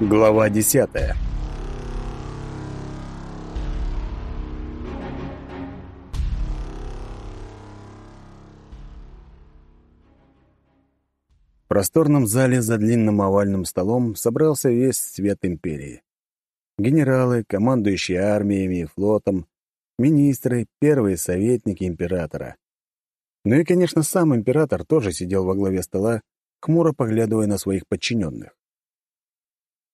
Глава десятая В просторном зале за длинным овальным столом собрался весь свет империи. Генералы, командующие армиями и флотом, министры, первые советники императора. Ну и, конечно, сам император тоже сидел во главе стола, хмуро поглядывая на своих подчиненных.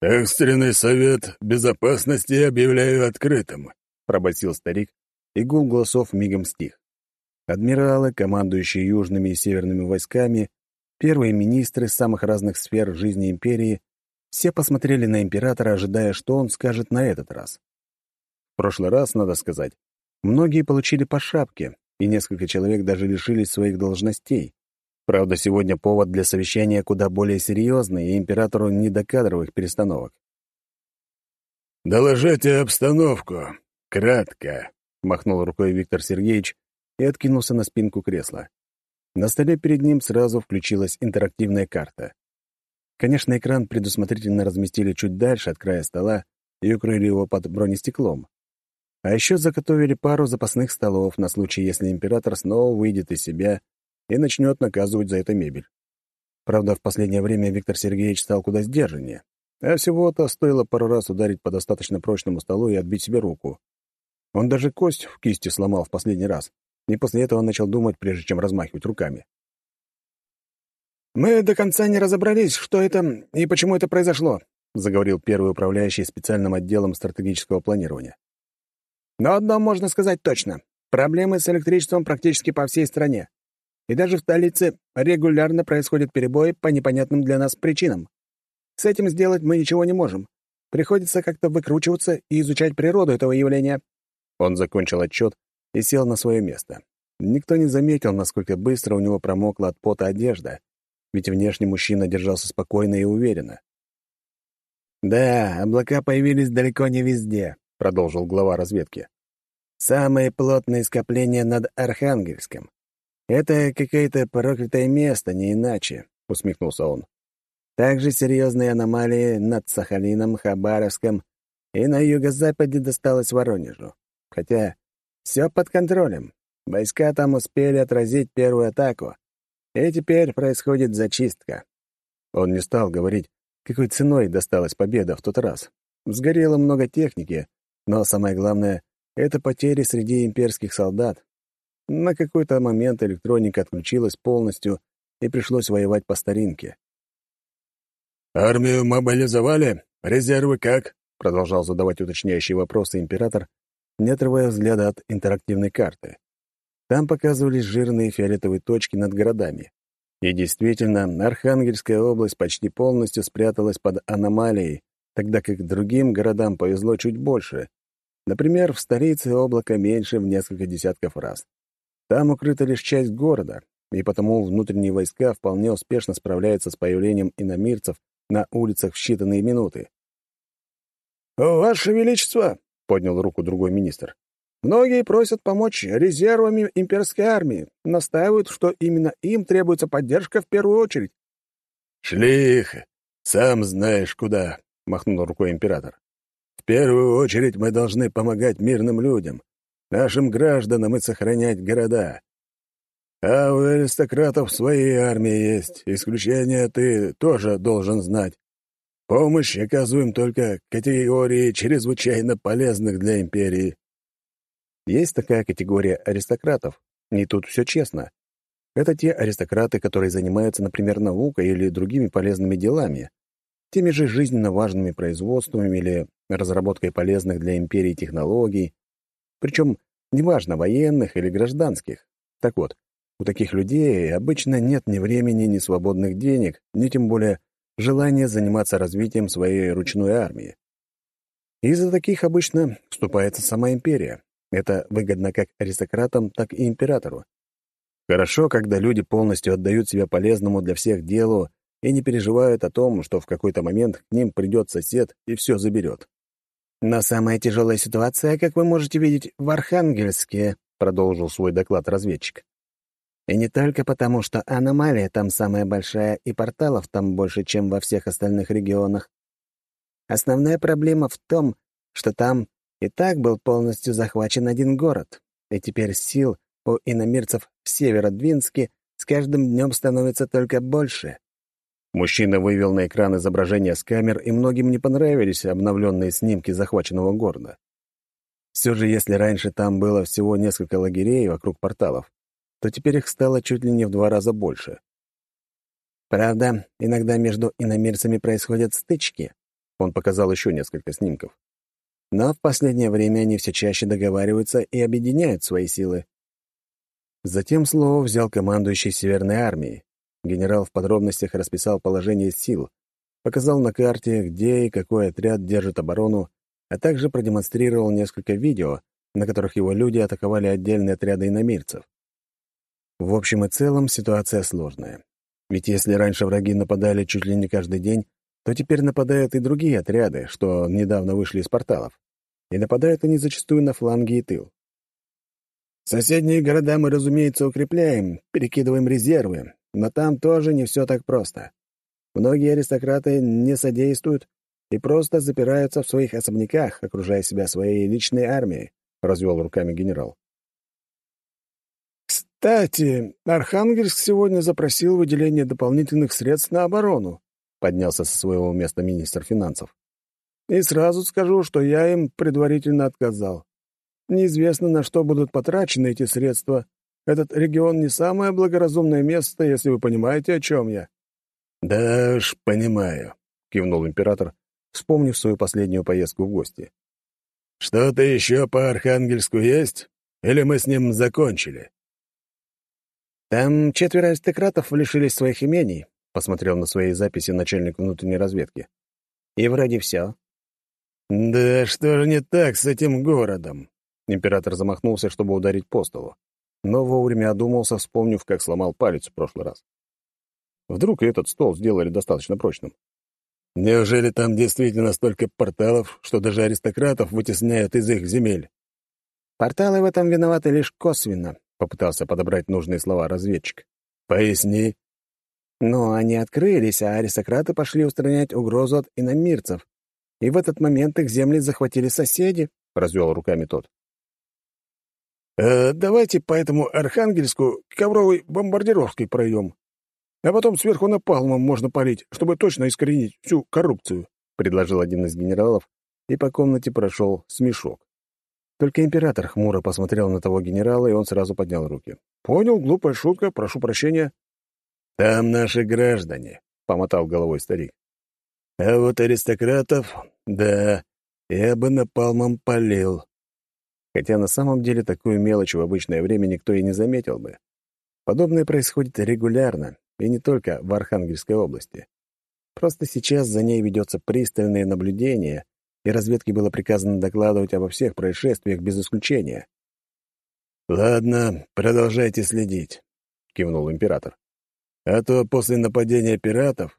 «Экстренный совет безопасности объявляю открытым», — пробасил старик, и гул голосов мигом стих. Адмиралы, командующие южными и северными войсками, первые министры самых разных сфер жизни империи, все посмотрели на императора, ожидая, что он скажет на этот раз. В прошлый раз, надо сказать, многие получили по шапке, и несколько человек даже лишились своих должностей. Правда, сегодня повод для совещания куда более серьезный, и императору не до кадровых перестановок. «Доложите обстановку. Кратко», — махнул рукой Виктор Сергеевич и откинулся на спинку кресла. На столе перед ним сразу включилась интерактивная карта. Конечно, экран предусмотрительно разместили чуть дальше от края стола и укрыли его под бронестеклом. А еще заготовили пару запасных столов на случай, если император снова выйдет из себя и начнет наказывать за это мебель. Правда, в последнее время Виктор Сергеевич стал куда сдержаннее. А всего-то стоило пару раз ударить по достаточно прочному столу и отбить себе руку. Он даже кость в кисти сломал в последний раз, и после этого начал думать, прежде чем размахивать руками. «Мы до конца не разобрались, что это и почему это произошло», заговорил первый управляющий специальным отделом стратегического планирования. «Но одно можно сказать точно. Проблемы с электричеством практически по всей стране. И даже в столице регулярно происходят перебои по непонятным для нас причинам. С этим сделать мы ничего не можем. Приходится как-то выкручиваться и изучать природу этого явления». Он закончил отчет и сел на свое место. Никто не заметил, насколько быстро у него промокла от пота одежда, ведь внешне мужчина держался спокойно и уверенно. «Да, облака появились далеко не везде», — продолжил глава разведки. «Самые плотные скопления над Архангельском. «Это какое-то проклятое место, не иначе», — усмехнулся он. «Также серьезные аномалии над Сахалином, Хабаровском и на юго-западе досталось Воронежу. Хотя все под контролем. Войска там успели отразить первую атаку, и теперь происходит зачистка». Он не стал говорить, какой ценой досталась победа в тот раз. Сгорело много техники, но самое главное — это потери среди имперских солдат, на какой-то момент электроника отключилась полностью, и пришлось воевать по старинке. «Армию мобилизовали? Резервы как?» — продолжал задавать уточняющие вопросы император, не отрывая взгляда от интерактивной карты. Там показывались жирные фиолетовые точки над городами. И действительно, Архангельская область почти полностью спряталась под аномалией, тогда как другим городам повезло чуть больше. Например, в столице облако меньше в несколько десятков раз. Там укрыта лишь часть города, и потому внутренние войска вполне успешно справляются с появлением иномирцев на улицах в считанные минуты. «Ваше Величество!» — поднял руку другой министр. «Многие просят помочь резервами имперской армии, настаивают, что именно им требуется поддержка в первую очередь». «Шли их, сам знаешь куда», — махнул рукой император. «В первую очередь мы должны помогать мирным людям, нашим гражданам и сохранять города. А у аристократов свои армии есть, исключения ты тоже должен знать. Помощь оказываем только категории чрезвычайно полезных для империи. Есть такая категория аристократов, и тут все честно. Это те аристократы, которые занимаются, например, наукой или другими полезными делами, теми же жизненно важными производствами или разработкой полезных для империи технологий, причем неважно, военных или гражданских. Так вот, у таких людей обычно нет ни времени, ни свободных денег, ни тем более желания заниматься развитием своей ручной армии. Из-за таких обычно вступается сама империя. Это выгодно как аристократам, так и императору. Хорошо, когда люди полностью отдают себя полезному для всех делу и не переживают о том, что в какой-то момент к ним придет сосед и все заберет. «Но самая тяжелая ситуация, как вы можете видеть, в Архангельске», — продолжил свой доклад разведчик. «И не только потому, что аномалия там самая большая, и порталов там больше, чем во всех остальных регионах. Основная проблема в том, что там и так был полностью захвачен один город, и теперь сил у иномирцев в Северодвинске с каждым днем становится только больше. Мужчина вывел на экран изображения с камер, и многим не понравились обновленные снимки захваченного города. Все же, если раньше там было всего несколько лагерей вокруг порталов, то теперь их стало чуть ли не в два раза больше. Правда, иногда между иномирцами происходят стычки. Он показал еще несколько снимков. Но в последнее время они все чаще договариваются и объединяют свои силы. Затем слово взял командующий Северной армией. Генерал в подробностях расписал положение сил, показал на карте, где и какой отряд держит оборону, а также продемонстрировал несколько видео, на которых его люди атаковали отдельные отряды иномирцев. В общем и целом ситуация сложная. Ведь если раньше враги нападали чуть ли не каждый день, то теперь нападают и другие отряды, что недавно вышли из порталов. И нападают они зачастую на фланги и тыл. Соседние города мы, разумеется, укрепляем, перекидываем резервы, но там тоже не все так просто. Многие аристократы не содействуют и просто запираются в своих особняках, окружая себя своей личной армией», — развел руками генерал. «Кстати, Архангельск сегодня запросил выделение дополнительных средств на оборону», — поднялся со своего места министр финансов. «И сразу скажу, что я им предварительно отказал. Неизвестно, на что будут потрачены эти средства. Этот регион не самое благоразумное место, если вы понимаете, о чем я». «Да уж, понимаю», — кивнул император, вспомнив свою последнюю поездку в гости. «Что-то еще по Архангельску есть? Или мы с ним закончили?» «Там четверо аристократов лишились своих имений», — посмотрел на свои записи начальник внутренней разведки. «И вроде все». «Да что же не так с этим городом?» Император замахнулся, чтобы ударить по столу, но вовремя одумался, вспомнив, как сломал палец в прошлый раз. Вдруг этот стол сделали достаточно прочным. Неужели там действительно столько порталов, что даже аристократов вытесняют из их земель? Порталы в этом виноваты лишь косвенно, попытался подобрать нужные слова разведчик. Поясни. Но они открылись, а аристократы пошли устранять угрозу от иномирцев. И в этот момент их земли захватили соседи, развел руками тот. «Э, «Давайте по этому Архангельску ковровой бомбардировкой пройдем а потом сверху напалмом можно полить, чтобы точно искоренить всю коррупцию», — предложил один из генералов, и по комнате прошел смешок. Только император хмуро посмотрел на того генерала, и он сразу поднял руки. «Понял, глупая шутка, прошу прощения». «Там наши граждане», — помотал головой старик. «А вот аристократов, да, я бы напалмом полил». Хотя на самом деле такую мелочь в обычное время никто и не заметил бы. Подобное происходит регулярно, и не только в Архангельской области. Просто сейчас за ней ведется пристальное наблюдение, и разведке было приказано докладывать обо всех происшествиях без исключения. «Ладно, продолжайте следить», — кивнул император. «А то после нападения пиратов...»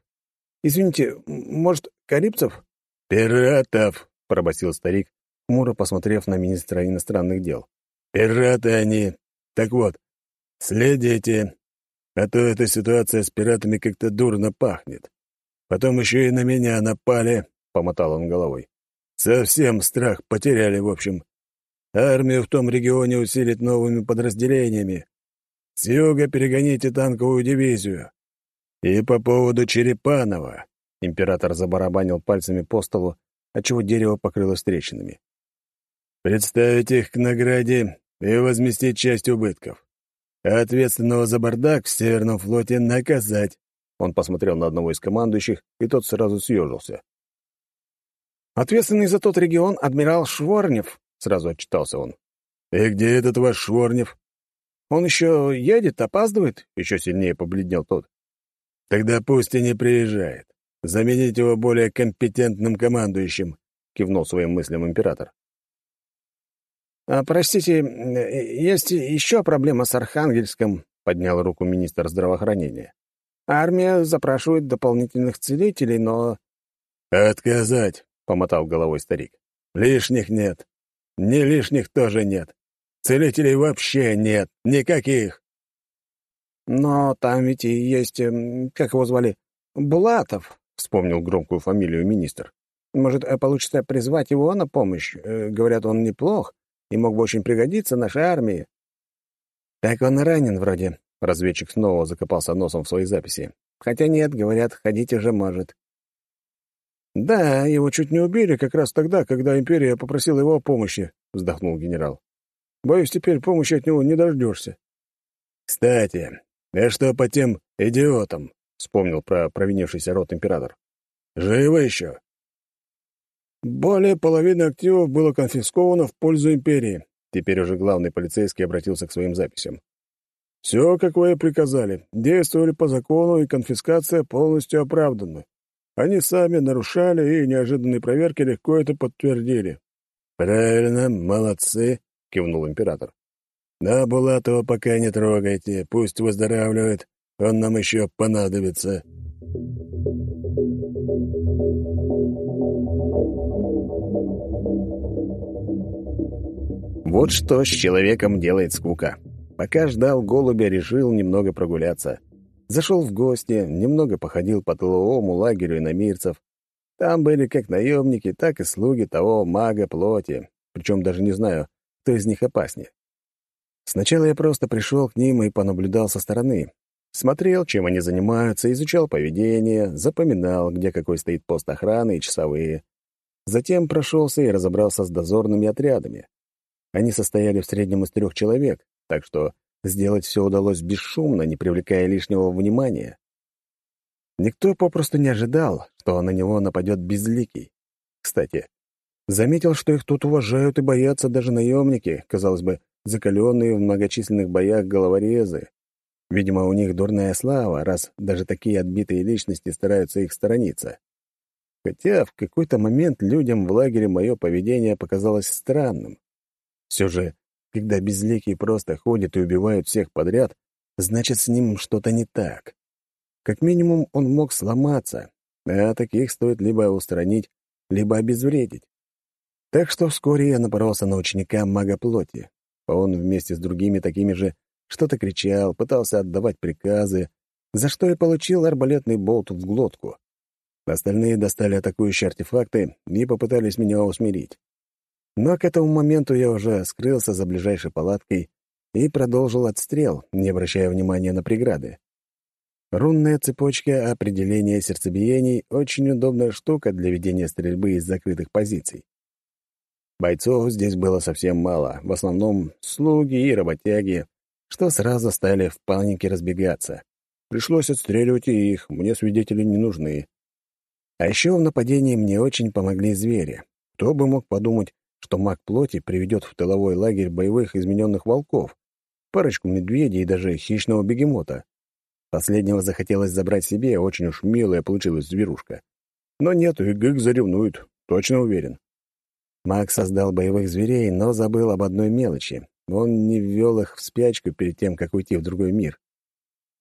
«Извините, может, карибцев?» «Пиратов», — пробасил старик, хмуро посмотрев на министра иностранных дел. «Пираты они. Так вот, следите, а то эта ситуация с пиратами как-то дурно пахнет. Потом еще и на меня напали, — помотал он головой. Совсем страх потеряли, в общем. Армию в том регионе усилить новыми подразделениями. С юга перегоните танковую дивизию. И по поводу Черепанова. Император забарабанил пальцами по столу, отчего дерево покрылось трещинами. Представить их к награде и возместить часть убытков ответственного за бардак в Северном флоте наказать. Он посмотрел на одного из командующих, и тот сразу съежился. «Ответственный за тот регион адмирал Шворнев», — сразу отчитался он. «И где этот ваш Шворнев?» «Он еще едет, опаздывает?» — еще сильнее побледнел тот. «Тогда пусть и не приезжает. Заменить его более компетентным командующим», — кивнул своим мыслям император. А, «Простите, есть еще проблема с Архангельском», — поднял руку министр здравоохранения. «Армия запрашивает дополнительных целителей, но...» «Отказать», — помотал головой старик. «Лишних нет. Не лишних тоже нет. Целителей вообще нет. Никаких». «Но там ведь и есть... Как его звали? Булатов», — вспомнил громкую фамилию министр. Может, э, получится призвать его на помощь? Э, говорят, он неплох и мог бы очень пригодиться нашей армии». «Так он ранен вроде», — разведчик снова закопался носом в свои записи. «Хотя нет, говорят, ходить уже может». «Да, его чуть не убили как раз тогда, когда Империя попросила его о помощи», — вздохнул генерал. «Боюсь, теперь помощи от него не дождешься». «Кстати, а что по тем идиотам?» — вспомнил про провинившийся род император. «Живы еще?» «Более половины активов было конфисковано в пользу Империи», Теперь уже главный полицейский обратился к своим записям. «Все, как вы и приказали. Действовали по закону, и конфискация полностью оправдана. Они сами нарушали, и неожиданные проверки легко это подтвердили». «Правильно, молодцы», — кивнул император. «Да, Булатова пока не трогайте, пусть выздоравливает, он нам еще понадобится». Вот что с человеком делает скука. Пока ждал голубя, решил немного прогуляться. Зашел в гости, немного походил по тыловому лагерю иномирцев. Там были как наемники, так и слуги того мага плоти. Причем даже не знаю, кто из них опаснее. Сначала я просто пришел к ним и понаблюдал со стороны. Смотрел, чем они занимаются, изучал поведение, запоминал, где какой стоит пост охраны и часовые. Затем прошелся и разобрался с дозорными отрядами. Они состояли в среднем из трех человек, так что сделать все удалось бесшумно, не привлекая лишнего внимания. Никто попросту не ожидал, что на него нападет безликий. Кстати, заметил, что их тут уважают и боятся даже наемники, казалось бы, закаленные в многочисленных боях головорезы. Видимо, у них дурная слава, раз даже такие отбитые личности стараются их сторониться. Хотя в какой-то момент людям в лагере мое поведение показалось странным. Все же, когда безликий просто ходит и убивает всех подряд, значит, с ним что-то не так. Как минимум, он мог сломаться, а таких стоит либо устранить, либо обезвредить. Так что вскоре я напоролся на ученика мага плоти. Он вместе с другими такими же что-то кричал, пытался отдавать приказы, за что и получил арбалетный болт в глотку. Остальные достали атакующие артефакты и попытались меня усмирить. Но к этому моменту я уже скрылся за ближайшей палаткой и продолжил отстрел, не обращая внимания на преграды. Рунная цепочка определения сердцебиений — очень удобная штука для ведения стрельбы из закрытых позиций. Бойцов здесь было совсем мало, в основном слуги и работяги, что сразу стали в панике разбегаться. Пришлось отстреливать их, мне свидетели не нужны. А еще в нападении мне очень помогли звери. Кто бы мог подумать, что маг плоти приведет в тыловой лагерь боевых измененных волков, парочку медведей и даже хищного бегемота. Последнего захотелось забрать себе, очень уж милая получилась зверушка. Но нет, и Гык заревнует, точно уверен. Маг создал боевых зверей, но забыл об одной мелочи. Он не ввел их в спячку перед тем, как уйти в другой мир.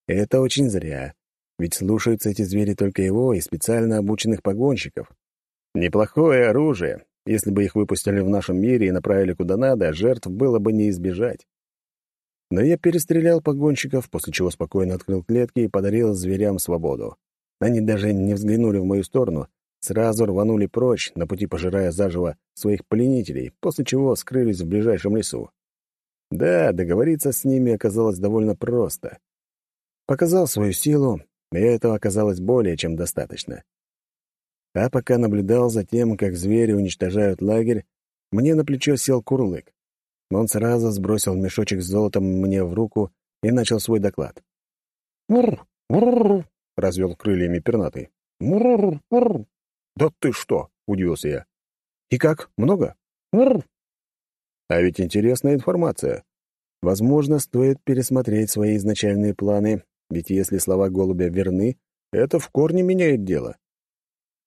Это очень зря, ведь слушаются эти звери только его и специально обученных погонщиков. Неплохое оружие, если бы их выпустили в нашем мире и направили куда надо, жертв было бы не избежать. Но я перестрелял погонщиков, после чего спокойно открыл клетки и подарил зверям свободу. Они даже не взглянули в мою сторону, сразу рванули прочь, на пути пожирая заживо своих пленителей, после чего скрылись в ближайшем лесу. Да, договориться с ними оказалось довольно просто. Показал свою силу, и этого оказалось более чем достаточно. А пока наблюдал за тем, как звери уничтожают лагерь, мне на плечо сел курлык. Он сразу сбросил мешочек с золотом мне в руку и начал свой доклад. «Мур! Мур!» — развел крыльями пернатый. «Мур! Мур!» «Да ты что!» — удивился я. «И как? Много?» «Мур!» А ведь интересная информация. Возможно, стоит пересмотреть свои изначальные планы, ведь если слова голубя верны, это в корне меняет дело.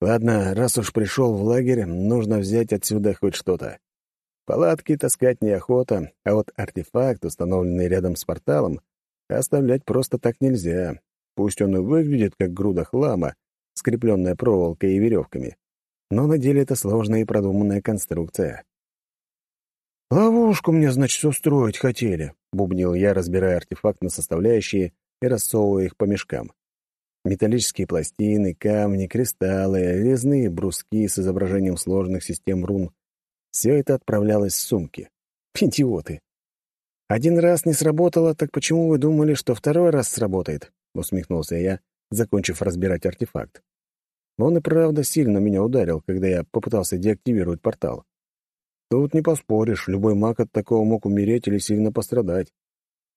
Ладно, раз уж пришел в лагерь, нужно взять отсюда хоть что-то. Палатки таскать неохота, а вот артефакт, установленный рядом с порталом, оставлять просто так нельзя. Пусть он и выглядит как груда хлама, скрепленная проволокой и веревками, но на деле это сложная и продуманная конструкция. «Ловушку мне, значит, устроить хотели», — бубнил я, разбирая артефакт на составляющие и рассовывая их по мешкам. Металлические пластины, камни, кристаллы, резные бруски с изображением сложных систем рун. Все это отправлялось в сумки. Идиоты! Один раз не сработало, так почему вы думали, что второй раз сработает? Усмехнулся я, закончив разбирать артефакт. Он и правда сильно меня ударил, когда я попытался деактивировать портал. Тут не поспоришь, любой маг от такого мог умереть или сильно пострадать.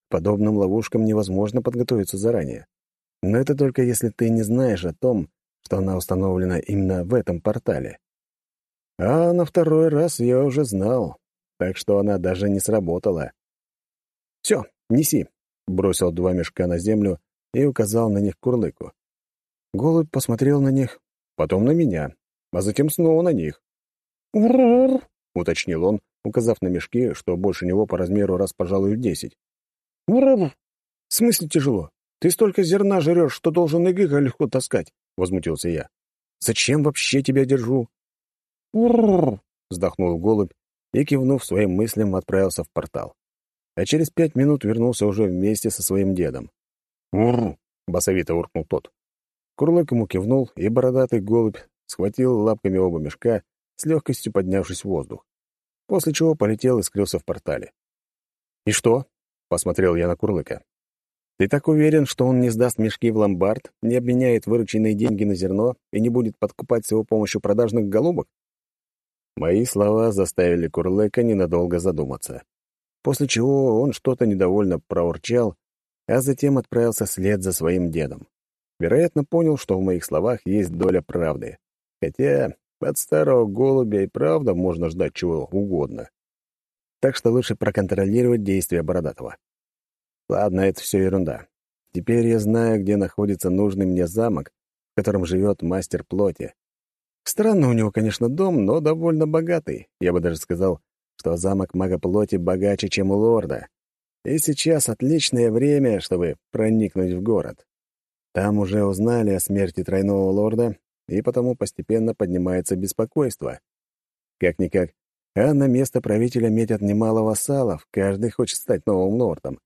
Подобным ловушкам невозможно подготовиться заранее. Но это только если ты не знаешь о том, что она установлена именно в этом портале. А на второй раз я уже знал, так что она даже не сработала. «Все, неси», — бросил два мешка на землю и указал на них курлыку. Голубь посмотрел на них, потом на меня, а затем снова на них. «Ур-ур», — уточнил он, указав на мешки, что больше него по размеру раз, пожалуй, в десять. «Ур-ур». «В смысле тяжело? Ты столько зерна жрешь, что должен и гига легко таскать», — возмутился я. «Зачем вообще тебя держу?» «Ур-ур», — вздохнул голубь и, кивнув своим мыслям, отправился в портал. А через пять минут вернулся уже вместе со своим дедом. «Ур!» — басовито уркнул тот. Курлык ему кивнул, и бородатый голубь схватил лапками оба мешка, с легкостью поднявшись в воздух, после чего полетел и скрылся в портале. «И что?» — посмотрел я на Курлыка. «Ты так уверен, что он не сдаст мешки в ломбард, не обменяет вырученные деньги на зерно и не будет подкупать с его помощью продажных голубок?» Мои слова заставили Курлыка ненадолго задуматься, после чего он что-то недовольно проурчал, а затем отправился след за своим дедом. Вероятно, понял, что в моих словах есть доля правды. Хотя от старого голубя и правда можно ждать чего угодно. Так что лучше проконтролировать действия Бородатого. Ладно, это все ерунда. Теперь я знаю, где находится нужный мне замок, в котором живет мастер плоти. Странно у него, конечно, дом, но довольно богатый. Я бы даже сказал, что замок мага плоти богаче, чем у лорда. И сейчас отличное время, чтобы проникнуть в город. Там уже узнали о смерти тройного лорда, и потому постепенно поднимается беспокойство. Как-никак, а на место правителя метят немало вассалов, каждый хочет стать новым лордом.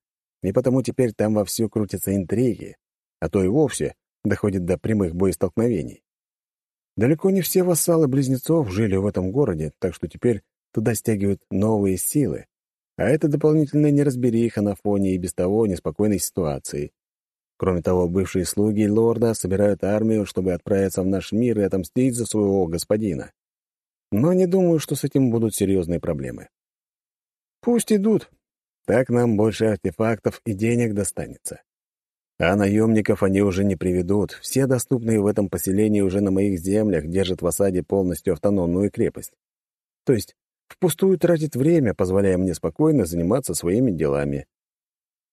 И потому теперь там вовсю крутятся интриги, а то и вовсе доходит до прямых боестолкновений. Далеко не все вассалы близнецов жили в этом городе, так что теперь туда стягивают новые силы. А это дополнительная неразбериха на фоне и без того неспокойной ситуации. Кроме того, бывшие слуги лорда собирают армию, чтобы отправиться в наш мир и отомстить за своего господина. Но не думаю, что с этим будут серьезные проблемы. Пусть идут. Так нам больше артефактов и денег достанется. А наемников они уже не приведут. Все доступные в этом поселении уже на моих землях держат в осаде полностью автономную крепость. То есть впустую тратит время, позволяя мне спокойно заниматься своими делами.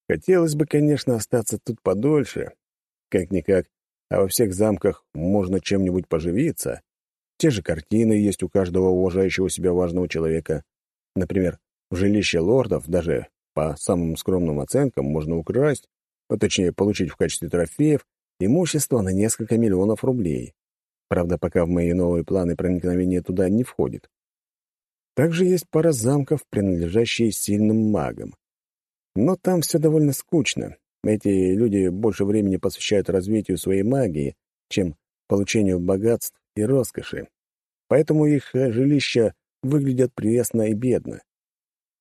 Хотелось бы, конечно, остаться тут подольше. Как-никак, а во всех замках можно чем-нибудь поживиться. Те же картины есть у каждого уважающего себя важного человека. Например, в жилище лордов даже по самым скромным оценкам можно украсть, а точнее получить в качестве трофеев имущество на несколько миллионов рублей. Правда, пока в мои новые планы проникновения туда не входит. Также есть пара замков, принадлежащие сильным магам. Но там все довольно скучно. Эти люди больше времени посвящают развитию своей магии, чем получению богатств и роскоши. Поэтому их э, жилища выглядят пресно и бедно.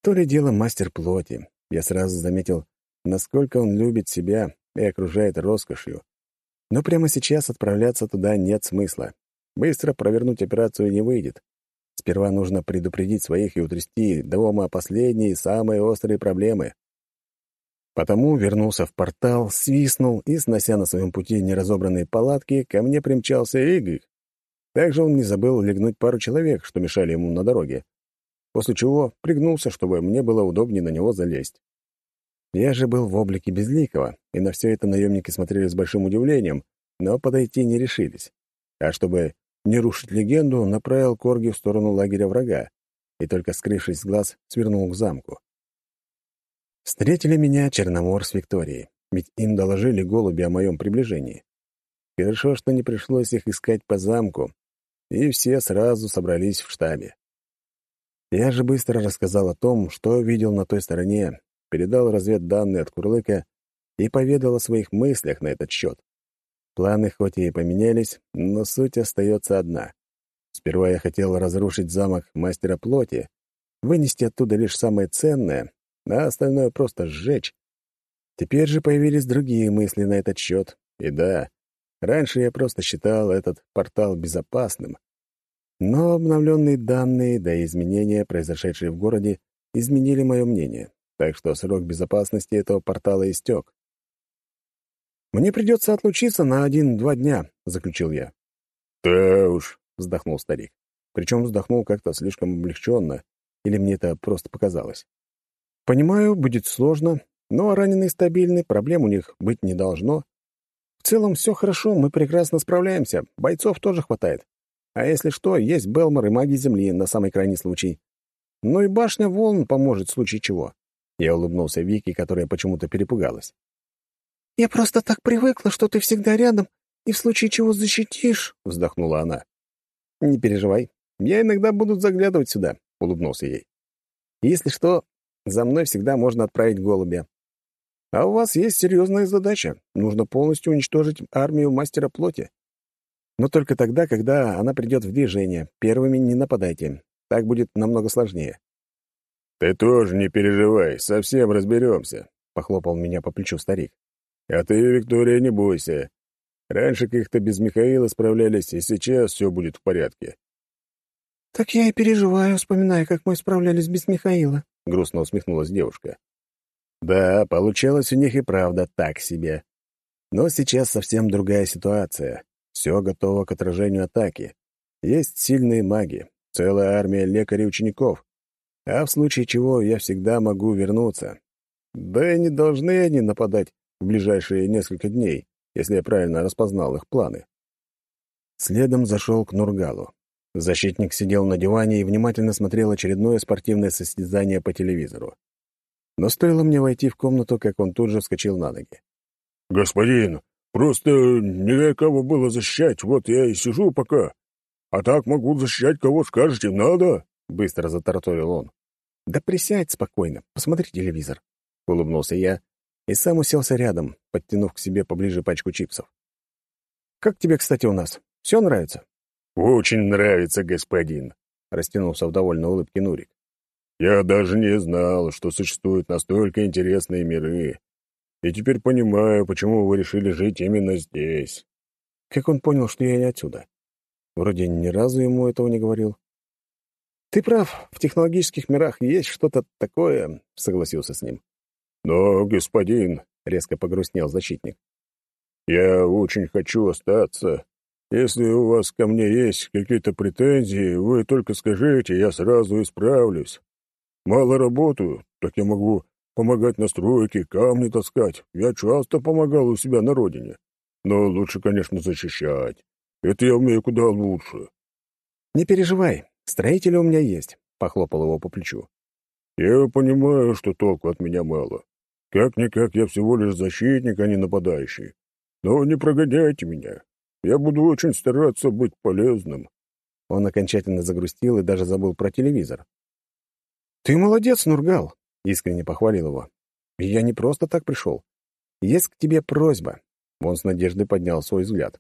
То ли дело мастер плоти. Я сразу заметил, насколько он любит себя и окружает роскошью. Но прямо сейчас отправляться туда нет смысла. Быстро провернуть операцию не выйдет. Сперва нужно предупредить своих и утрясти дома последние самые острые проблемы. Потому вернулся в портал, свистнул и, снося на своем пути неразобранные палатки, ко мне примчался Игорь. Также он не забыл легнуть пару человек, что мешали ему на дороге, после чего пригнулся, чтобы мне было удобнее на него залезть. Я же был в облике Безликого, и на все это наемники смотрели с большим удивлением, но подойти не решились. А чтобы не рушить легенду, направил Корги в сторону лагеря врага, и только скрывшись с глаз, свернул к замку. Встретили меня Черномор с Викторией, ведь им доложили голуби о моем приближении. Хорошо, что не пришлось их искать по замку, и все сразу собрались в штабе. Я же быстро рассказал о том, что видел на той стороне, передал разведданные от Курлыка и поведал о своих мыслях на этот счет. Планы хоть и поменялись, но суть остается одна. Сперва я хотел разрушить замок мастера плоти, вынести оттуда лишь самое ценное, а остальное просто сжечь. Теперь же появились другие мысли на этот счет. И да, раньше я просто считал этот портал безопасным. Но обновленные данные, да и изменения, произошедшие в городе, изменили мое мнение, так что срок безопасности этого портала истек. «Мне придется отлучиться на один-два дня», — заключил я. «Да уж», — вздохнул старик. Причем вздохнул как-то слишком облегченно, или мне это просто показалось. «Понимаю, будет сложно, но раненые стабильны, проблем у них быть не должно. В целом все хорошо, мы прекрасно справляемся, бойцов тоже хватает. А если что, есть Белмор и маги Земли на самый крайний случай. Ну и башня волн поможет в случае чего». Я улыбнулся Вике, которая почему-то перепугалась. «Я просто так привыкла, что ты всегда рядом и в случае чего защитишь», — вздохнула она. «Не переживай, я иногда буду заглядывать сюда», — улыбнулся ей. «Если что, за мной всегда можно отправить голубя. А у вас есть серьезная задача. Нужно полностью уничтожить армию мастера плоти. Но только тогда, когда она придет в движение. Первыми не нападайте. Так будет намного сложнее». «Ты тоже не переживай, совсем разберемся», — похлопал меня по плечу старик. А ты, Виктория, не бойся. Раньше как-то без Михаила справлялись, и сейчас все будет в порядке. «Так я и переживаю, вспоминая, как мы справлялись без Михаила», — грустно усмехнулась девушка. «Да, получалось у них и правда так себе. Но сейчас совсем другая ситуация. Все готово к отражению атаки. Есть сильные маги, целая армия лекарей-учеников. А в случае чего я всегда могу вернуться. Да и не должны они нападать в ближайшие несколько дней, если я правильно распознал их планы. Следом зашел к Нургалу. Защитник сидел на диване и внимательно смотрел очередное спортивное состязание по телевизору. Но стоило мне войти в комнату, как он тут же вскочил на ноги. «Господин, просто никого было защищать, вот я и сижу пока. А так могу защищать, кого скажете, надо?» — быстро затараторил он. «Да присядь спокойно, посмотри телевизор», — улыбнулся я и сам уселся рядом, подтянув к себе поближе пачку чипсов. «Как тебе, кстати, у нас? Все нравится?» «Очень нравится, господин», — растянулся в довольной улыбке Нурик. «Я даже не знал, что существуют настолько интересные миры. И теперь понимаю, почему вы решили жить именно здесь». Как он понял, что я не отсюда? Вроде ни разу ему этого не говорил. «Ты прав, в технологических мирах есть что-то такое», — согласился с ним. «Но, господин», — резко погрустнел защитник, — «я очень хочу остаться. Если у вас ко мне есть какие-то претензии, вы только скажите, я сразу исправлюсь. Мало работаю, так я могу помогать на стройке, камни таскать. Я часто помогал у себя на родине. Но лучше, конечно, защищать. Это я умею куда лучше». «Не переживай, строители у меня есть», — похлопал его по плечу. «Я понимаю, что толку от меня мало. Как-никак я всего лишь защитник, а не нападающий. Но не прогоняйте меня. Я буду очень стараться быть полезным». Он окончательно загрустил и даже забыл про телевизор. «Ты молодец, Нургал!» — искренне похвалил его. я не просто так пришел. Есть к тебе просьба». Он с надеждой поднял свой взгляд.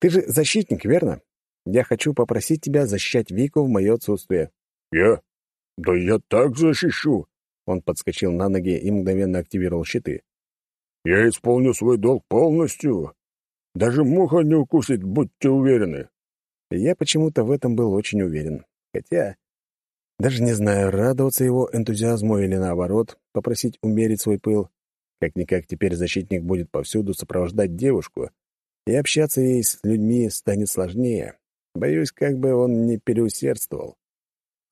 «Ты же защитник, верно? Я хочу попросить тебя защищать Вику в мое отсутствие». «Я? Да я так защищу!» Он подскочил на ноги и мгновенно активировал щиты. «Я исполню свой долг полностью. Даже муха не укусит, будьте уверены». Я почему-то в этом был очень уверен. Хотя, даже не знаю, радоваться его энтузиазму или наоборот, попросить умерить свой пыл. Как-никак теперь защитник будет повсюду сопровождать девушку, и общаться ей с людьми станет сложнее. Боюсь, как бы он не переусердствовал.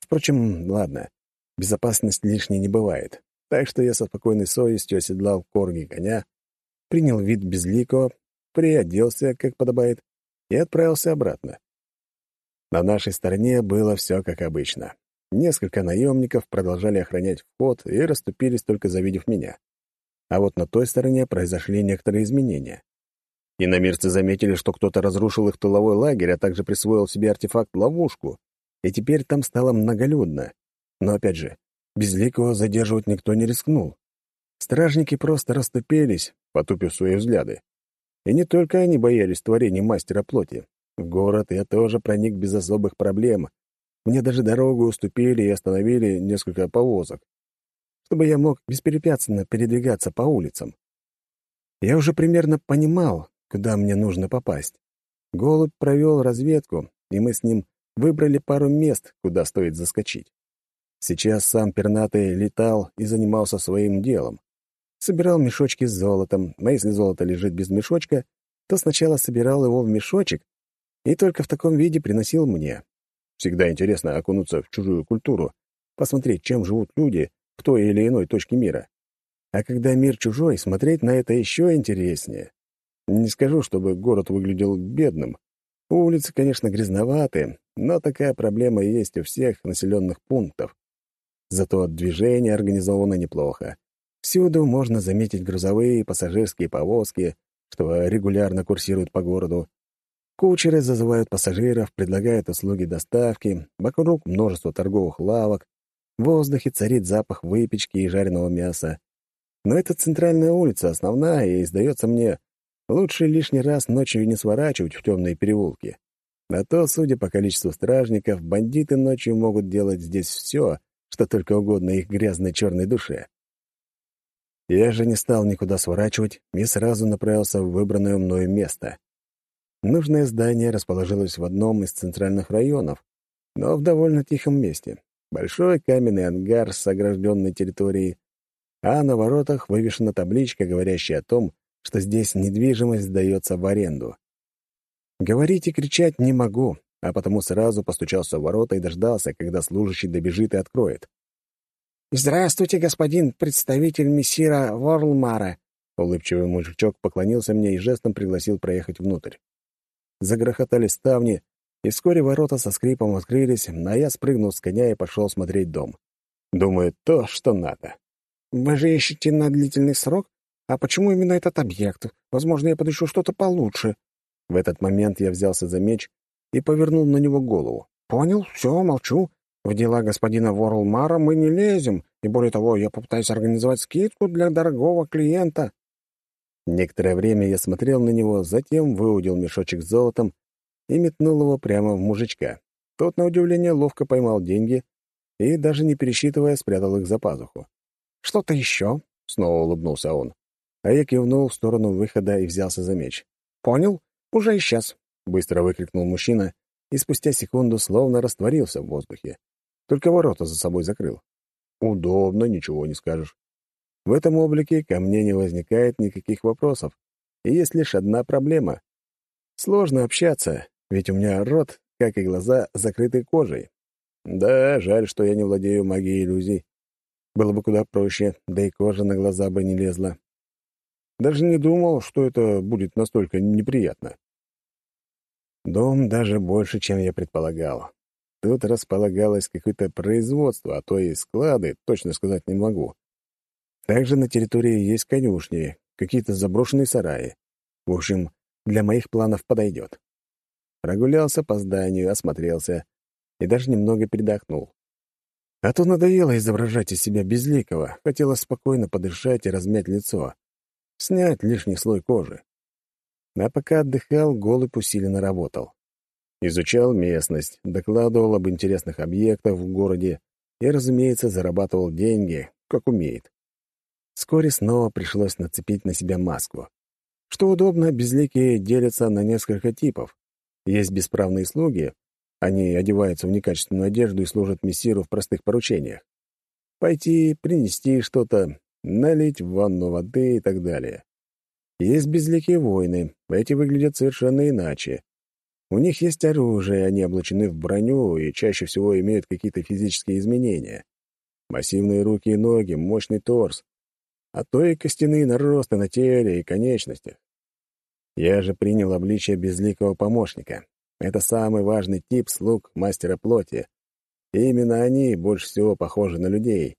Впрочем, ладно. Безопасность лишней не бывает. Так что я со спокойной совестью оседлал корги коня, принял вид безликого, приоделся, как подобает, и отправился обратно. На нашей стороне было все как обычно. Несколько наемников продолжали охранять вход и расступились, только завидев меня. А вот на той стороне произошли некоторые изменения. Иномирцы заметили, что кто-то разрушил их тыловой лагерь, а также присвоил себе артефакт-ловушку, и теперь там стало многолюдно. Но опять же, Безликого задерживать никто не рискнул. Стражники просто расступились, потупив свои взгляды. И не только они боялись творений мастера плоти. В город я тоже проник без особых проблем. Мне даже дорогу уступили и остановили несколько повозок, чтобы я мог беспрепятственно передвигаться по улицам. Я уже примерно понимал, куда мне нужно попасть. Голубь провел разведку, и мы с ним выбрали пару мест, куда стоит заскочить. Сейчас сам пернатый летал и занимался своим делом. Собирал мешочки с золотом, а если золото лежит без мешочка, то сначала собирал его в мешочек и только в таком виде приносил мне. Всегда интересно окунуться в чужую культуру, посмотреть, чем живут люди в той или иной точке мира. А когда мир чужой, смотреть на это еще интереснее. Не скажу, чтобы город выглядел бедным. Улицы, конечно, грязноваты, но такая проблема есть у всех населенных пунктов. Зато движение организовано неплохо. Всюду можно заметить грузовые и пассажирские повозки, что регулярно курсируют по городу. Кучеры зазывают пассажиров, предлагают услуги доставки, вокруг множество торговых лавок, в воздухе царит запах выпечки и жареного мяса. Но это центральная улица, основная, и, сдается мне, лучше лишний раз ночью не сворачивать в темные переулки. А то, судя по количеству стражников, бандиты ночью могут делать здесь все, что только угодно их грязной черной душе. Я же не стал никуда сворачивать и сразу направился в выбранное мною место. Нужное здание расположилось в одном из центральных районов, но в довольно тихом месте. Большой каменный ангар с огражденной территорией, а на воротах вывешена табличка, говорящая о том, что здесь недвижимость сдается в аренду. Говорить и кричать не могу, а потому сразу постучался в ворота и дождался, когда служащий добежит и откроет. «Здравствуйте, господин представитель мессира Ворлмара!» Улыбчивый мужичок поклонился мне и жестом пригласил проехать внутрь. Загрохотали ставни, и вскоре ворота со скрипом открылись, а я спрыгнул с коня и пошел смотреть дом. Думаю, то, что надо. «Вы же ищете на длительный срок? А почему именно этот объект? Возможно, я подыщу что-то получше». В этот момент я взялся за меч и повернул на него голову. «Понял, все, молчу. В дела господина Ворлмара мы не лезем, и более того, я попытаюсь организовать скидку для дорогого клиента». Некоторое время я смотрел на него, затем выудил мешочек с золотом и метнул его прямо в мужичка. Тот, на удивление, ловко поймал деньги и, даже не пересчитывая, спрятал их за пазуху. «Что-то еще?» — снова улыбнулся он. А я кивнул в сторону выхода и взялся за меч. «Понял? Уже исчез», — быстро выкрикнул мужчина и спустя секунду словно растворился в воздухе. Только ворота за собой закрыл. Удобно, ничего не скажешь. В этом облике ко мне не возникает никаких вопросов, и есть лишь одна проблема. Сложно общаться, ведь у меня рот, как и глаза, закрыты кожей. Да, жаль, что я не владею магией иллюзий. Было бы куда проще, да и кожа на глаза бы не лезла. Даже не думал, что это будет настолько неприятно. Дом даже больше, чем я предполагал. Тут располагалось какое-то производство, а то и склады, точно сказать не могу. Также на территории есть конюшни, какие-то заброшенные сараи. В общем, для моих планов подойдет. Прогулялся по зданию, осмотрелся и даже немного передохнул. А то надоело изображать из себя безликого, хотелось спокойно подышать и размять лицо, снять лишний слой кожи. А пока отдыхал, голубь усиленно работал. Изучал местность, докладывал об интересных объектах в городе и, разумеется, зарабатывал деньги, как умеет. Вскоре снова пришлось нацепить на себя маску. Что удобно, безликие делятся на несколько типов. Есть бесправные слуги, они одеваются в некачественную одежду и служат мессиру в простых поручениях. Пойти, принести что-то, налить в ванну воды и так далее. Есть безликие воины, эти выглядят совершенно иначе. У них есть оружие, они облачены в броню и чаще всего имеют какие-то физические изменения. Массивные руки и ноги, мощный торс, а то и костяные наросты на теле и конечностях. Я же принял обличие безликого помощника. Это самый важный тип слуг мастера плоти. И именно они больше всего похожи на людей.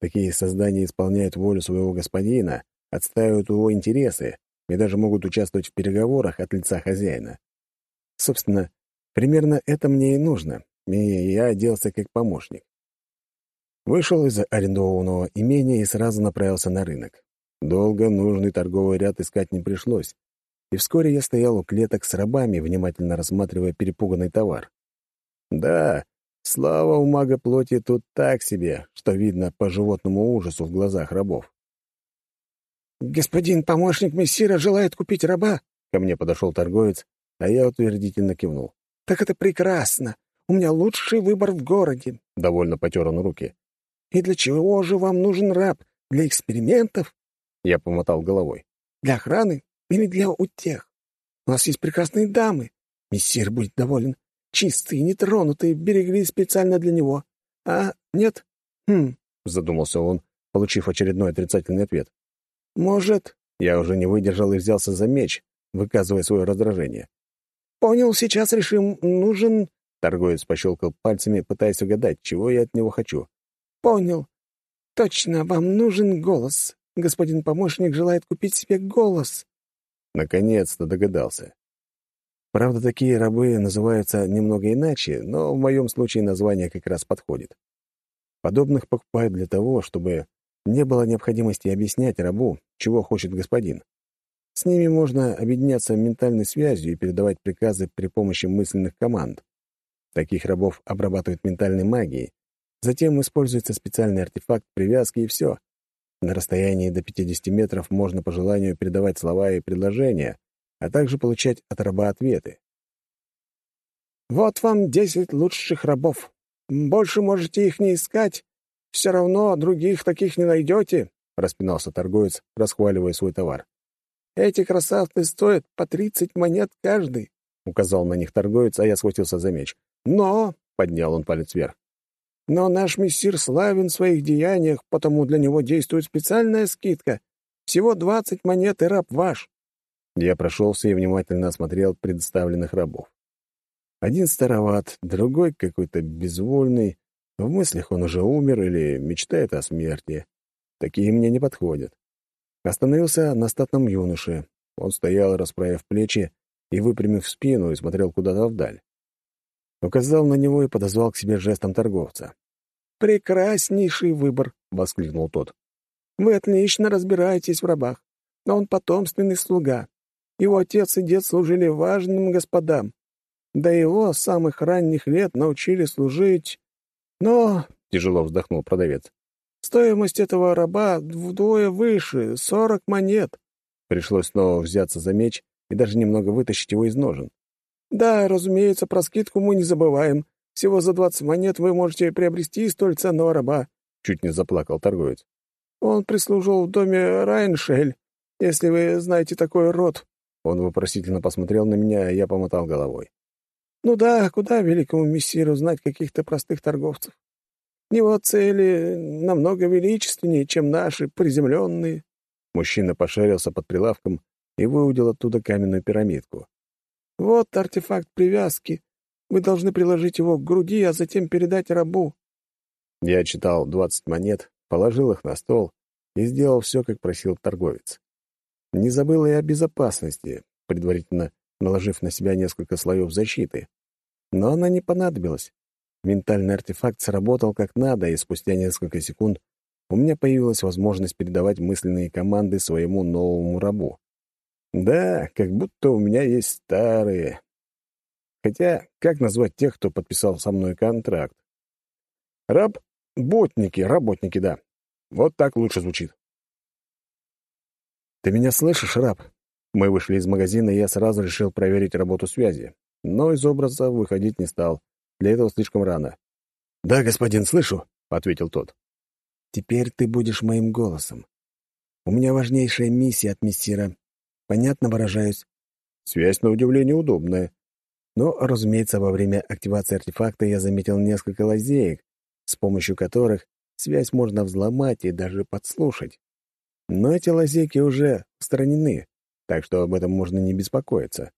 Такие создания исполняют волю своего господина, отстаивают его интересы, и даже могут участвовать в переговорах от лица хозяина. Собственно, примерно это мне и нужно, и я оделся как помощник. Вышел из арендованного имения и сразу направился на рынок. Долго нужный торговый ряд искать не пришлось. и вскоре я стоял у клеток с рабами, внимательно рассматривая перепуганный товар. Да, слава у мага плоти тут так себе, что видно по животному ужасу в глазах рабов. «Господин помощник мессира желает купить раба?» Ко мне подошел торговец, а я утвердительно кивнул. «Так это прекрасно! У меня лучший выбор в городе!» Довольно потер он руки. «И для чего же вам нужен раб? Для экспериментов?» Я помотал головой. «Для охраны или для утех? У нас есть прекрасные дамы. Мессир будет доволен. Чистые, нетронутые, берегли специально для него. А нет? Хм, задумался он, получив очередной отрицательный ответ. Может, я уже не выдержал и взялся за меч, выказывая свое раздражение. Понял, сейчас решим, нужен... Торговец пощелкал пальцами, пытаясь угадать, чего я от него хочу. Понял. Точно, вам нужен голос. Господин помощник желает купить себе голос. Наконец-то догадался. Правда, такие рабы называются немного иначе, но в моем случае название как раз подходит. Подобных покупают для того, чтобы не было необходимости объяснять рабу, чего хочет господин. С ними можно объединяться ментальной связью и передавать приказы при помощи мысленных команд. Таких рабов обрабатывают ментальной магией. Затем используется специальный артефакт привязки и все. На расстоянии до 50 метров можно по желанию передавать слова и предложения, а также получать от раба ответы. «Вот вам десять лучших рабов. Больше можете их не искать. Все равно других таких не найдете», — распинался торговец, расхваливая свой товар. «Эти красавцы стоят по тридцать монет каждый», — указал на них торговец, а я схватился за меч. «Но», — поднял он палец вверх, «но наш мессир славен в своих деяниях, потому для него действует специальная скидка. Всего двадцать монет, и раб ваш». Я прошелся и внимательно осмотрел предоставленных рабов. Один староват, другой какой-то безвольный. В мыслях он уже умер или мечтает о смерти. Такие мне не подходят. Остановился на статном юноше. Он стоял, расправив плечи и выпрямив спину, и смотрел куда-то вдаль. Указал на него и подозвал к себе жестом торговца. «Прекраснейший выбор!» — воскликнул тот. «Вы отлично разбираетесь в рабах, но он потомственный слуга. Его отец и дед служили важным господам. До его самых ранних лет научили служить. Но, — тяжело вздохнул продавец, — стоимость этого раба вдвое выше, сорок монет. Пришлось снова взяться за меч и даже немного вытащить его из ножен. Да, разумеется, про скидку мы не забываем. Всего за двадцать монет вы можете приобрести столь ценного раба. Чуть не заплакал торговец. Он прислужил в доме Райншель, если вы знаете такой род. Он вопросительно посмотрел на меня, а я помотал головой. «Ну да, куда великому мессиру знать каких-то простых торговцев? Его цели намного величественнее, чем наши, приземленные». Мужчина пошарился под прилавком и выудил оттуда каменную пирамидку. «Вот артефакт привязки. Вы должны приложить его к груди, а затем передать рабу». Я читал двадцать монет, положил их на стол и сделал все, как просил торговец. Не забыл и о безопасности, предварительно наложив на себя несколько слоев защиты. Но она не понадобилась. Ментальный артефакт сработал как надо, и спустя несколько секунд у меня появилась возможность передавать мысленные команды своему новому рабу. Да, как будто у меня есть старые. Хотя, как назвать тех, кто подписал со мной контракт? Раб — ботники, работники, да. Вот так лучше звучит. «Ты меня слышишь, раб?» Мы вышли из магазина, и я сразу решил проверить работу связи. Но из образа выходить не стал. Для этого слишком рано. «Да, господин, слышу», — ответил тот. «Теперь ты будешь моим голосом. У меня важнейшая миссия от мессира. Понятно выражаюсь?» Связь, на удивление, удобная. Но, разумеется, во время активации артефакта я заметил несколько лазеек, с помощью которых связь можно взломать и даже подслушать. Но эти лазейки уже устранены, так что об этом можно не беспокоиться.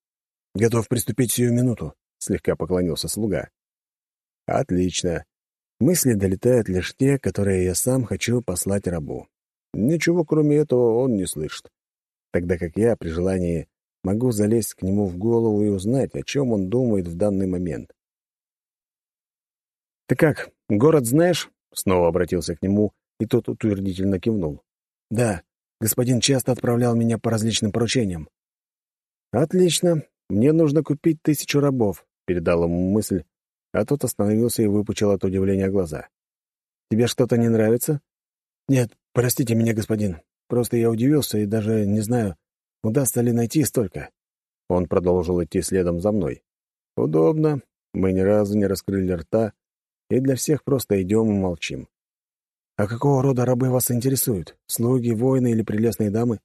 «Готов приступить сию минуту», — слегка поклонился слуга. «Отлично. Мысли долетают лишь те, которые я сам хочу послать рабу. Ничего, кроме этого, он не слышит. Тогда как я, при желании, могу залезть к нему в голову и узнать, о чем он думает в данный момент. «Ты как, город знаешь?» — снова обратился к нему, и тот утвердительно кивнул. «Да, господин часто отправлял меня по различным поручениям». «Отлично. Мне нужно купить тысячу рабов», — передал ему мысль, а тот остановился и выпучил от удивления глаза. «Тебе что-то не нравится?» «Нет, простите меня, господин. Просто я удивился и даже не знаю, удастся ли найти столько». Он продолжил идти следом за мной. «Удобно. Мы ни разу не раскрыли рта, и для всех просто идем и молчим. А какого рода рабы вас интересуют? Слуги, воины или прелестные дамы?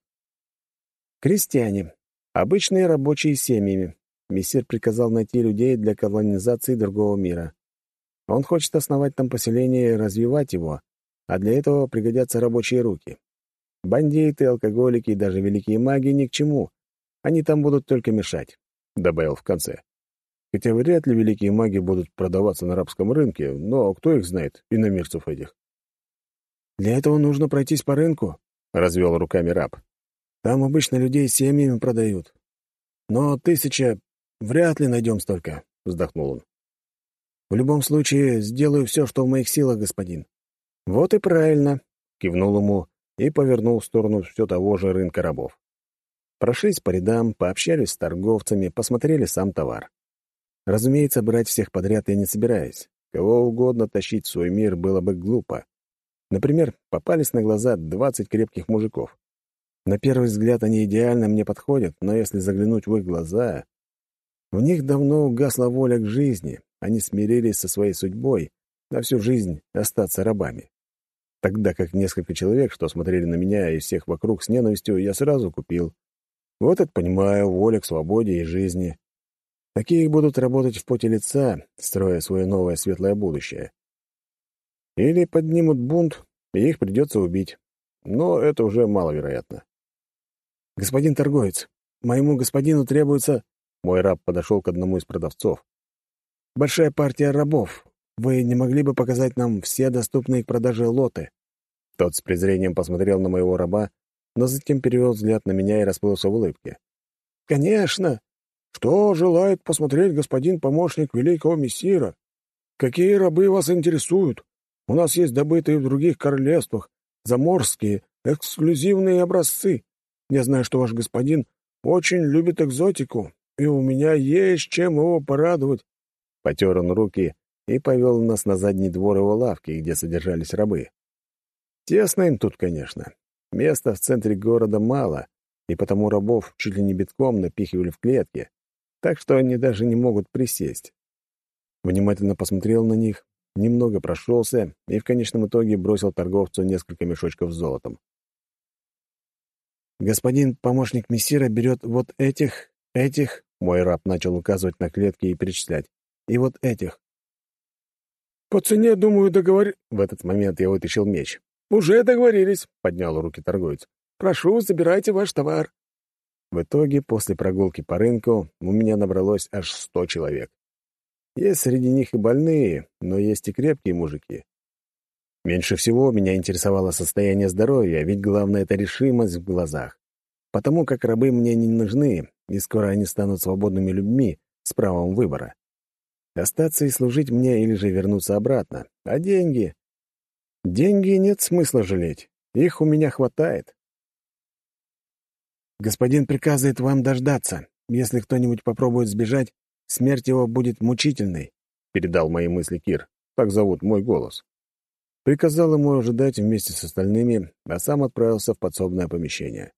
Крестьяне. Обычные рабочие семьями. Мессир приказал найти людей для колонизации другого мира. Он хочет основать там поселение и развивать его, а для этого пригодятся рабочие руки. Бандиты, алкоголики и даже великие маги ни к чему. Они там будут только мешать», — добавил в конце. Хотя вряд ли великие маги будут продаваться на рабском рынке, но кто их знает, иномирцев этих. «Для этого нужно пройтись по рынку», — развел руками раб. «Там обычно людей семьями продают. Но тысяча... Вряд ли найдем столько», — вздохнул он. «В любом случае, сделаю все, что в моих силах, господин». «Вот и правильно», — кивнул ему и повернул в сторону все того же рынка рабов. Прошлись по рядам, пообщались с торговцами, посмотрели сам товар. Разумеется, брать всех подряд я не собираюсь. Кого угодно тащить в свой мир было бы глупо. Например, попались на глаза 20 крепких мужиков. На первый взгляд они идеально мне подходят, но если заглянуть в их глаза... В них давно угасла воля к жизни, они смирились со своей судьбой на всю жизнь остаться рабами. Тогда как несколько человек, что смотрели на меня и всех вокруг с ненавистью, я сразу купил. Вот это понимаю, воля к свободе и жизни. Такие будут работать в поте лица, строя свое новое светлое будущее. Или поднимут бунт, и их придется убить. Но это уже маловероятно. «Господин торговец, моему господину требуется...» Мой раб подошел к одному из продавцов. «Большая партия рабов. Вы не могли бы показать нам все доступные к продаже лоты?» Тот с презрением посмотрел на моего раба, но затем перевел взгляд на меня и расплылся в улыбке. «Конечно! Что желает посмотреть господин помощник великого мессира? Какие рабы вас интересуют? У нас есть добытые в других королевствах, заморские, эксклюзивные образцы. Я знаю, что ваш господин очень любит экзотику, и у меня есть чем его порадовать». Потер он руки и повел нас на задний двор его лавки, где содержались рабы. Тесно им тут, конечно. Места в центре города мало, и потому рабов чуть ли не битком напихивали в клетки, так что они даже не могут присесть. Внимательно посмотрел на них, немного прошелся и в конечном итоге бросил торговцу несколько мешочков с золотом. «Господин помощник мессира берет вот этих, этих...» Мой раб начал указывать на клетки и перечислять. «И вот этих». «По цене, думаю, договор...» В этот момент я вытащил меч. «Уже договорились», — поднял руки торговец. «Прошу, забирайте ваш товар». В итоге, после прогулки по рынку, у меня набралось аж сто человек. Есть среди них и больные, но есть и крепкие мужики. Меньше всего меня интересовало состояние здоровья, ведь главное — это решимость в глазах. Потому как рабы мне не нужны, и скоро они станут свободными людьми с правом выбора. Остаться и служить мне или же вернуться обратно. А деньги? Деньги нет смысла жалеть. Их у меня хватает. Господин приказывает вам дождаться. Если кто-нибудь попробует сбежать, Смерть его будет мучительной», — передал мои мысли Кир. Так зовут мой голос. Приказал ему ожидать вместе с остальными, а сам отправился в подсобное помещение.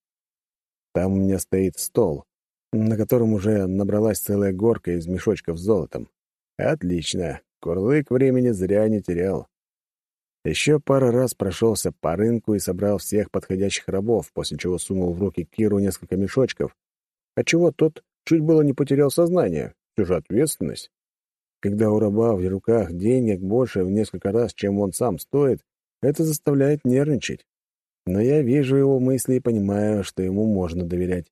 Там у меня стоит стол, на котором уже набралась целая горка из мешочков с золотом. Отлично. Курлык времени зря не терял. Еще пару раз прошелся по рынку и собрал всех подходящих рабов, после чего сунул в руки Киру несколько мешочков, отчего тот чуть было не потерял сознание, все же ответственность. Когда у раба в руках денег больше в несколько раз, чем он сам стоит, это заставляет нервничать. Но я вижу его мысли и понимаю, что ему можно доверять.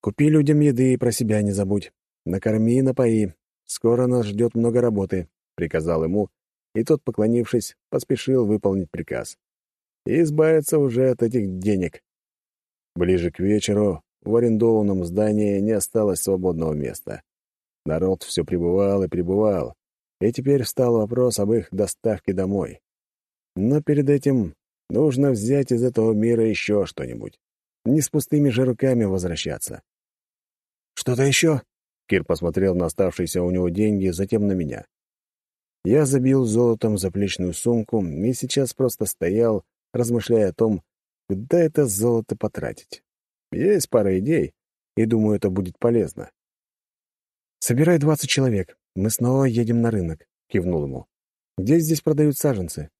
Купи людям еды и про себя не забудь. Накорми и напои. Скоро нас ждет много работы, — приказал ему, и тот, поклонившись, поспешил выполнить приказ. И избавиться уже от этих денег. Ближе к вечеру в арендованном здании не осталось свободного места. Народ все прибывал и прибывал, и теперь встал вопрос об их доставке домой. Но перед этим нужно взять из этого мира еще что-нибудь. Не с пустыми же руками возвращаться. «Что-то еще?» Кир посмотрел на оставшиеся у него деньги, затем на меня. Я забил золотом заплечную сумку и сейчас просто стоял, размышляя о том, куда это золото потратить. Есть пара идей, и думаю, это будет полезно. «Собирай двадцать человек. Мы снова едем на рынок», — кивнул ему. «Где здесь продают саженцы?»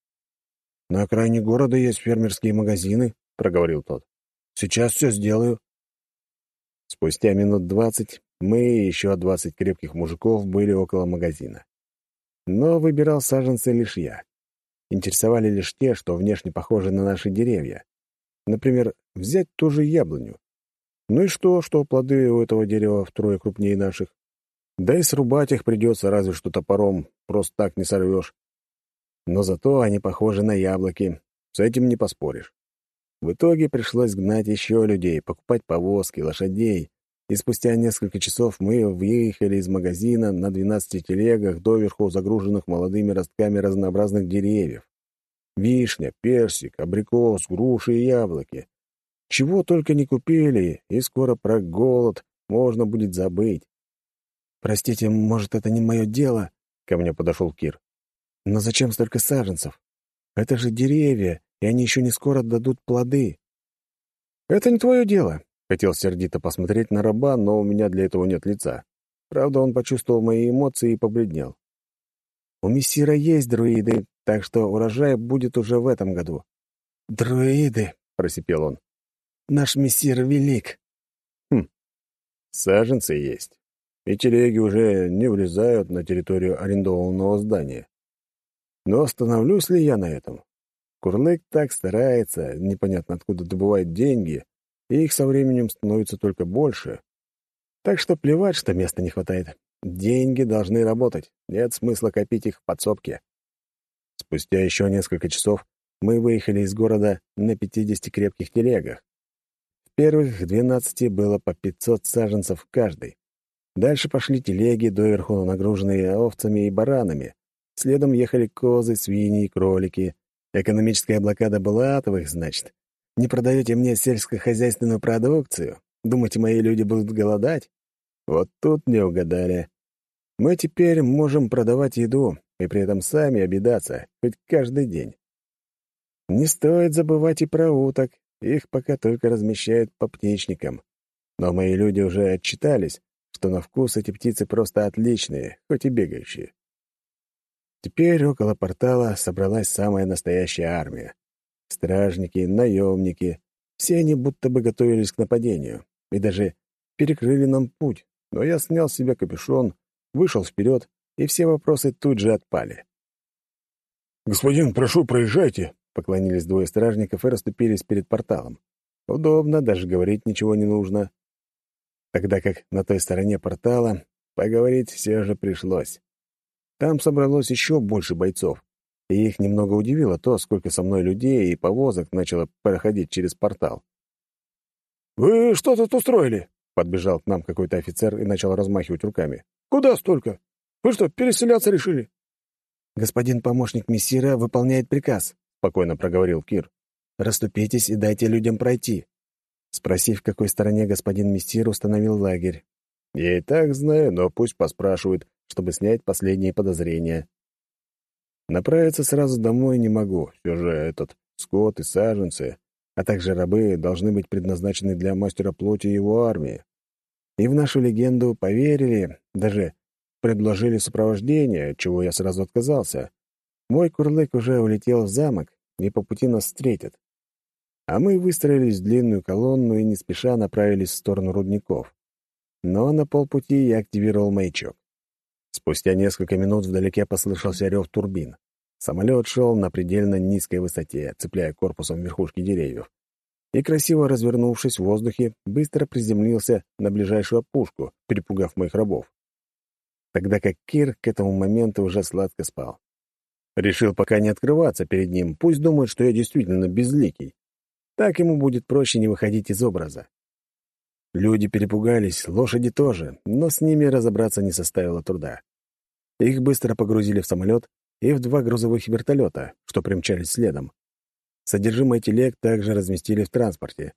«На окраине города есть фермерские магазины», — проговорил тот. «Сейчас все сделаю». Спустя минут двадцать мы и еще двадцать крепких мужиков были около магазина. Но выбирал саженцы лишь я. Интересовали лишь те, что внешне похожи на наши деревья. Например, взять ту же яблоню. Ну и что, что плоды у этого дерева втрое крупнее наших? Да и срубать их придется разве что топором, просто так не сорвешь. Но зато они похожи на яблоки, с этим не поспоришь. В итоге пришлось гнать еще людей, покупать повозки, лошадей, и спустя несколько часов мы выехали из магазина на 12 телегах, доверху загруженных молодыми ростками разнообразных деревьев. Вишня, персик, абрикос, груши и яблоки. Чего только не купили, и скоро про голод можно будет забыть. «Простите, может, это не мое дело?» — ко мне подошел Кир. «Но зачем столько саженцев? Это же деревья, и они еще не скоро дадут плоды». «Это не твое дело. Хотел сердито посмотреть на раба, но у меня для этого нет лица. Правда, он почувствовал мои эмоции и побледнел. «У мессира есть друиды, так что урожай будет уже в этом году». «Друиды», — просипел он. «Наш мессир велик». «Хм, саженцы есть, и телеги уже не влезают на территорию арендованного здания. Но остановлюсь ли я на этом? Курлык так старается, непонятно откуда добывает деньги, и их со временем становится только больше. Так что плевать, что места не хватает. Деньги должны работать, нет смысла копить их в подсобке. Спустя еще несколько часов мы выехали из города на 50 крепких телегах. В первых 12 было по 500 саженцев каждый. Дальше пошли телеги, доверху нагруженные овцами и баранами. Следом ехали козы, свиньи, кролики. Экономическая блокада Булатовых, значит. Не продаете мне сельскохозяйственную продукцию? Думаете, мои люди будут голодать? Вот тут не угадали. Мы теперь можем продавать еду и при этом сами обидаться, хоть каждый день. Не стоит забывать и про уток, их пока только размещают по птичникам. Но мои люди уже отчитались, что на вкус эти птицы просто отличные, хоть и бегающие. Теперь около портала собралась самая настоящая армия. Стражники, наемники — все они будто бы готовились к нападению и даже перекрыли нам путь, но я снял с себя капюшон, вышел вперед, и все вопросы тут же отпали. «Господин, прошу, проезжайте!» — поклонились двое стражников и расступились перед порталом. Удобно, даже говорить ничего не нужно. Тогда как на той стороне портала поговорить все же пришлось. Там собралось еще больше бойцов, и их немного удивило то, сколько со мной людей и повозок начало проходить через портал. «Вы что тут устроили?» — подбежал к нам какой-то офицер и начал размахивать руками. «Куда столько? Вы что, переселяться решили?» «Господин помощник мессира выполняет приказ», — спокойно проговорил Кир. «Раступитесь и дайте людям пройти». Спросив, в какой стороне господин мессир установил лагерь. «Я и так знаю, но пусть поспрашивают, чтобы снять последние подозрения». Направиться сразу домой не могу, все же этот скот и саженцы, а также рабы должны быть предназначены для мастера плоти и его армии. И в нашу легенду поверили, даже предложили сопровождение, чего я сразу отказался. Мой курлык уже улетел в замок, и по пути нас встретят. А мы выстроились в длинную колонну и не спеша направились в сторону рудников. Но на полпути я активировал маячок. Спустя несколько минут вдалеке послышался рев турбин. Самолет шел на предельно низкой высоте, цепляя корпусом верхушки деревьев. И, красиво развернувшись в воздухе, быстро приземлился на ближайшую опушку, перепугав моих рабов. Тогда как Кир к этому моменту уже сладко спал. Решил пока не открываться перед ним, пусть думает, что я действительно безликий. Так ему будет проще не выходить из образа. Люди перепугались, лошади тоже, но с ними разобраться не составило труда. Их быстро погрузили в самолет и в два грузовых вертолета, что примчались следом. Содержимое телег также разместили в транспорте,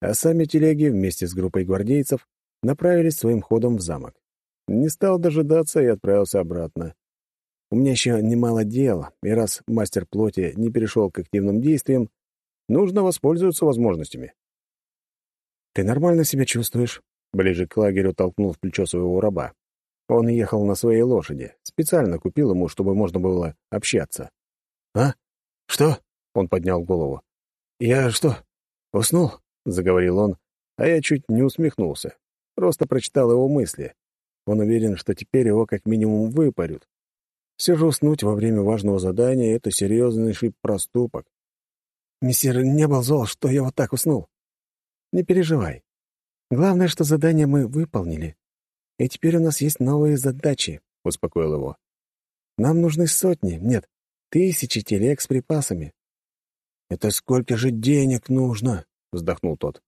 а сами телеги вместе с группой гвардейцев направились своим ходом в замок. Не стал дожидаться и отправился обратно. У меня еще немало дел, и раз мастер плоти не перешел к активным действиям, нужно воспользоваться возможностями. «Ты нормально себя чувствуешь?» Ближе к лагерю толкнул в плечо своего раба. Он ехал на своей лошади. Специально купил ему, чтобы можно было общаться. «А? Что?» — он поднял голову. «Я что, уснул?» — заговорил он, а я чуть не усмехнулся. Просто прочитал его мысли. Он уверен, что теперь его как минимум выпарют. Все же уснуть во время важного задания — это серьезнейший проступок. «Мессир не был зол, что я вот так уснул. Не переживай. Главное, что задание мы выполнили. И теперь у нас есть новые задачи», — успокоил его. «Нам нужны сотни, нет, тысячи телег с припасами». «Это сколько же денег нужно?» — вздохнул тот.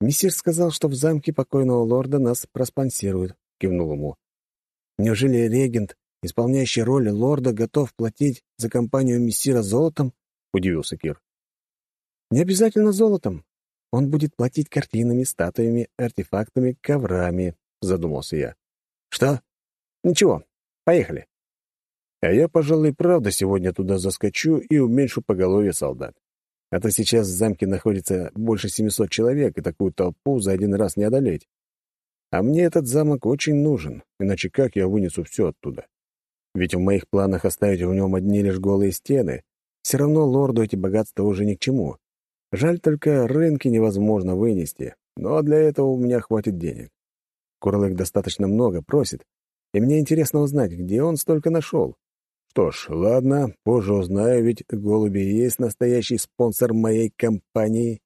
«Мессир сказал, что в замке покойного лорда нас проспонсируют», — кивнул ему. «Неужели регент, исполняющий роль лорда, готов платить за компанию мессира золотом?» — удивился Кир. «Не обязательно золотом. Он будет платить картинами, статуями, артефактами, коврами», — задумался я. «Что? Ничего, поехали». А я, пожалуй, правда сегодня туда заскочу и уменьшу поголовье солдат. А то сейчас в замке находится больше 700 человек, и такую толпу за один раз не одолеть. А мне этот замок очень нужен, иначе как я вынесу все оттуда? Ведь в моих планах оставить в нем одни лишь голые стены. Все равно лорду эти богатства уже ни к чему. Жаль только, рынки невозможно вынести, но для этого у меня хватит денег. Курлык достаточно много просит, и мне интересно узнать, где он столько нашел. Что ж, ладно, позже узнаю, ведь голуби есть настоящий спонсор моей компании.